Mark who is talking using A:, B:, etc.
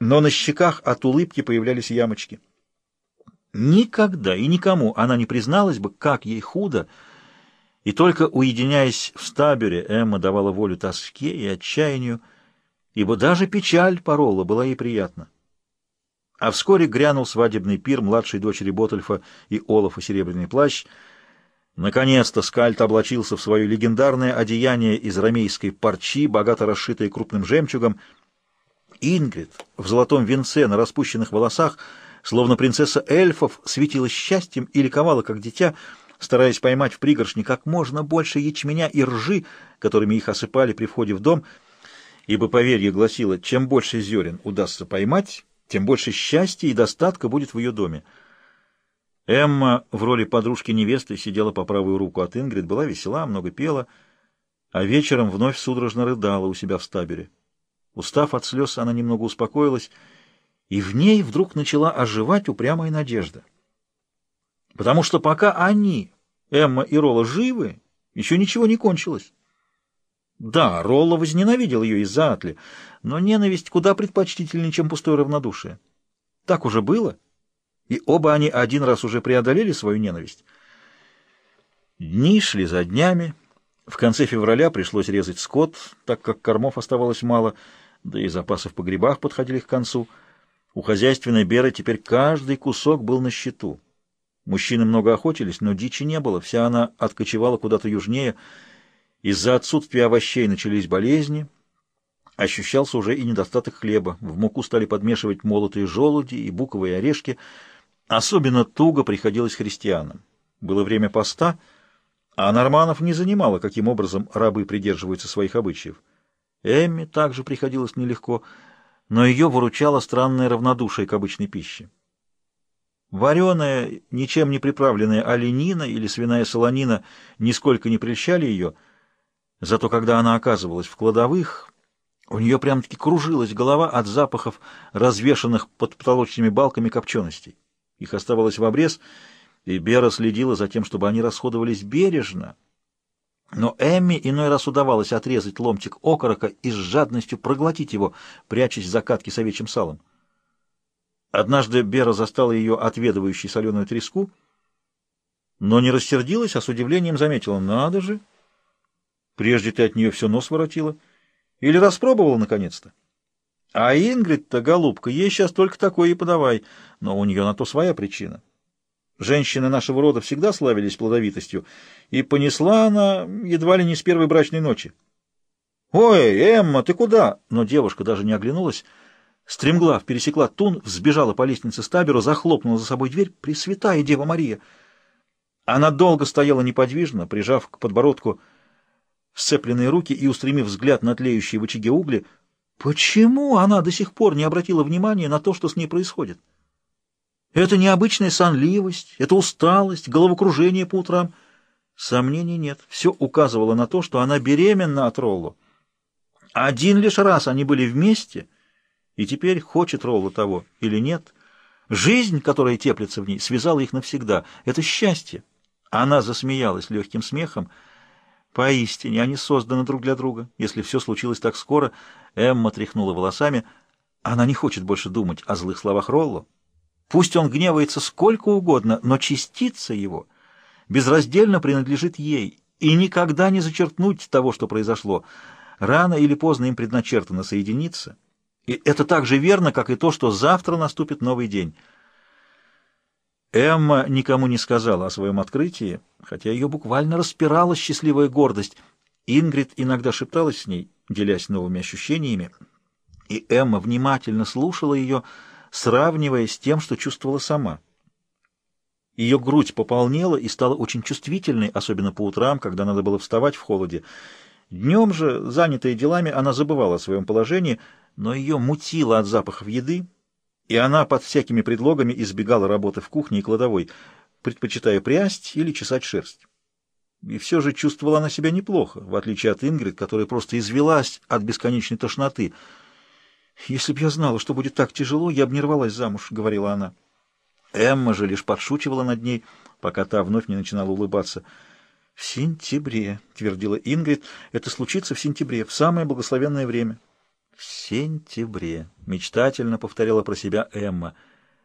A: но на щеках от улыбки появлялись ямочки. Никогда и никому она не призналась бы, как ей худо, и только уединяясь в стабере, Эмма давала волю тоске и отчаянию, ибо даже печаль порола была ей приятна. А вскоре грянул свадебный пир младшей дочери Ботальфа и Олафа Серебряный плащ. Наконец-то Скальт облачился в свое легендарное одеяние из ромейской парчи, богато расшитое крупным жемчугом. Ингрид в золотом венце на распущенных волосах, словно принцесса эльфов, светилась счастьем и ликовала, как дитя, стараясь поймать в пригоршни как можно больше ячменя и ржи, которыми их осыпали при входе в дом, ибо поверье гласило, чем больше зерен удастся поймать, тем больше счастья и достатка будет в ее доме. Эмма в роли подружки невесты сидела по правую руку от Ингрид, была весела, много пела, а вечером вновь судорожно рыдала у себя в стабере. Устав от слез, она немного успокоилась, и в ней вдруг начала оживать упрямая надежда. Потому что пока они, Эмма и Ролла, живы, еще ничего не кончилось. Да, Ролла возненавидел ее из-за Атли, но ненависть куда предпочтительнее, чем пустое равнодушие. Так уже было, и оба они один раз уже преодолели свою ненависть. Дни шли за днями. В конце февраля пришлось резать скот, так как кормов оставалось мало, да и запасы в погребах подходили к концу. У хозяйственной Беры теперь каждый кусок был на счету. Мужчины много охотились, но дичи не было, вся она откочевала куда-то южнее — из-за отсутствия овощей начались болезни, ощущался уже и недостаток хлеба. В муку стали подмешивать молотые желуди и буковые орешки. Особенно туго приходилось христианам. Было время поста, а норманов не занимало, каким образом рабы придерживаются своих обычаев. Эмми также приходилось нелегко, но ее выручало странное равнодушие к обычной пище. Вареная, ничем не приправленная оленина или свиная солонина нисколько не прельщали ее — Зато когда она оказывалась в кладовых, у нее прям-таки кружилась голова от запахов, развешанных под потолочными балками копченостей. Их оставалось в обрез, и Бера следила за тем, чтобы они расходовались бережно. Но Эмми иной раз удавалось отрезать ломтик окорока и с жадностью проглотить его, прячась в закатке с овечьим салом. Однажды Бера застала ее отведывающей соленую треску, но не рассердилась, а с удивлением заметила, надо же, Прежде ты от нее все нос воротила. Или распробовала, наконец-то? А Ингрид-то, голубка, ей сейчас только такое и подавай, но у нее на то своя причина. Женщины нашего рода всегда славились плодовитостью, и понесла она едва ли не с первой брачной ночи. «Ой, Эмма, ты куда?» Но девушка даже не оглянулась. Стремглав пересекла тун, взбежала по лестнице стаберу, захлопнула за собой дверь. «Пресвятая Дева Мария!» Она долго стояла неподвижно, прижав к подбородку сцепленные руки и устремив взгляд на тлеющие в очаге угли, почему она до сих пор не обратила внимания на то, что с ней происходит? Это необычная сонливость, это усталость, головокружение по утрам. Сомнений нет. Все указывало на то, что она беременна от Роллу. Один лишь раз они были вместе, и теперь хочет Роллу того или нет. Жизнь, которая теплится в ней, связала их навсегда. Это счастье. Она засмеялась легким смехом, Поистине, они созданы друг для друга. Если все случилось так скоро, Эмма тряхнула волосами. Она не хочет больше думать о злых словах Ролло. Пусть он гневается сколько угодно, но частица его безраздельно принадлежит ей, и никогда не зачеркнуть того, что произошло. Рано или поздно им предначертано соединиться, и это так же верно, как и то, что завтра наступит новый день. Эмма никому не сказала о своем открытии, хотя ее буквально распирала счастливая гордость. Ингрид иногда шепталась с ней, делясь новыми ощущениями, и Эмма внимательно слушала ее, сравнивая с тем, что чувствовала сама. Ее грудь пополнела и стала очень чувствительной, особенно по утрам, когда надо было вставать в холоде. Днем же, занятая делами, она забывала о своем положении, но ее мутило от запахов еды, и она под всякими предлогами избегала работы в кухне и кладовой, предпочитая прясть или чесать шерсть. И все же чувствовала она себя неплохо, в отличие от Ингрид, которая просто извелась от бесконечной тошноты. «Если б я знала, что будет так тяжело, я бы не рвалась замуж», — говорила она. Эмма же лишь подшучивала над ней, пока та вновь не начинала улыбаться. «В сентябре», — твердила Ингрид, — «это случится в сентябре, в самое благословенное время». В сентябре, мечтательно повторила про себя Эмма —